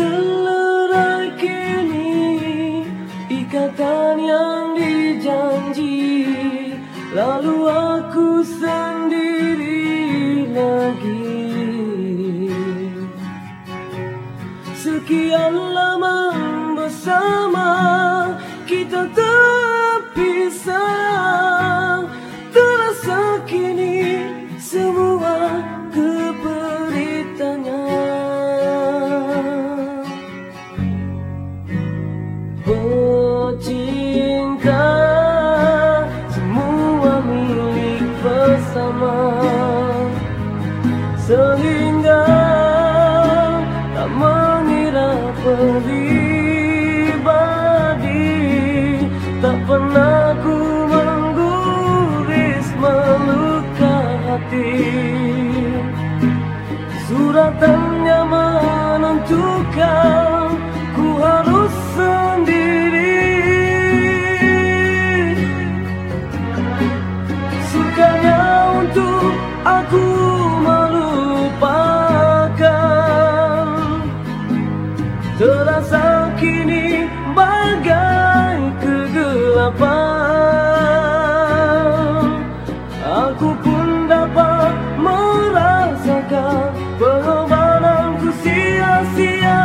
Terlerai kini ikatan yang dijanji. Lalu aku sendiri lagi. Sekian lama bersama kita Pecinta semua milik bersama. Sehingga tak mengira pribadi Tak pernah ku mengguris meluka hati. Suratannya menentukan ku harus sendiri Pengorbananku sia-sia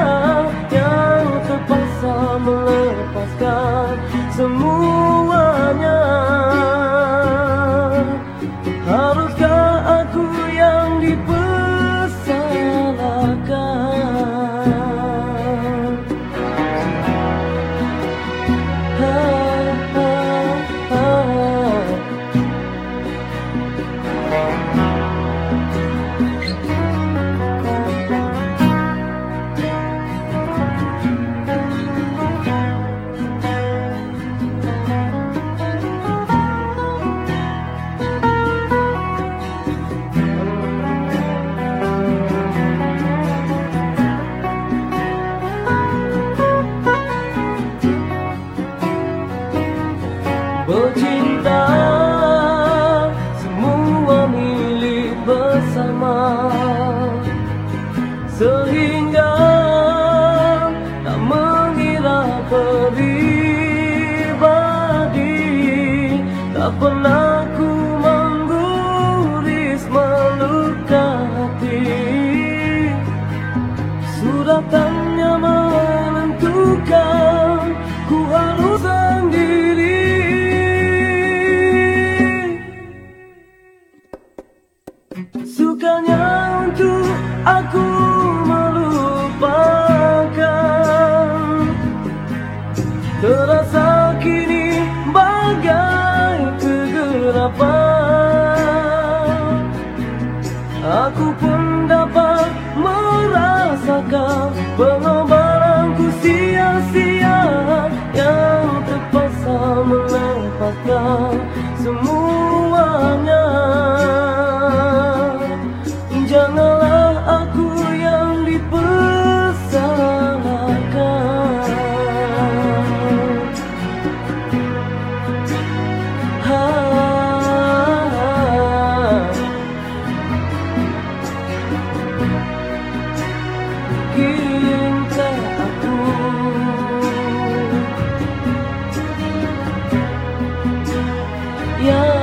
Tak pernah ku mengguris meluka hati. Suratannya menentukan ku harus sendiri. Sukanya untuk aku melupakan. Terasa kini kegelapan Aku pun dapat merasakan Pengorbananku Cinta aku yang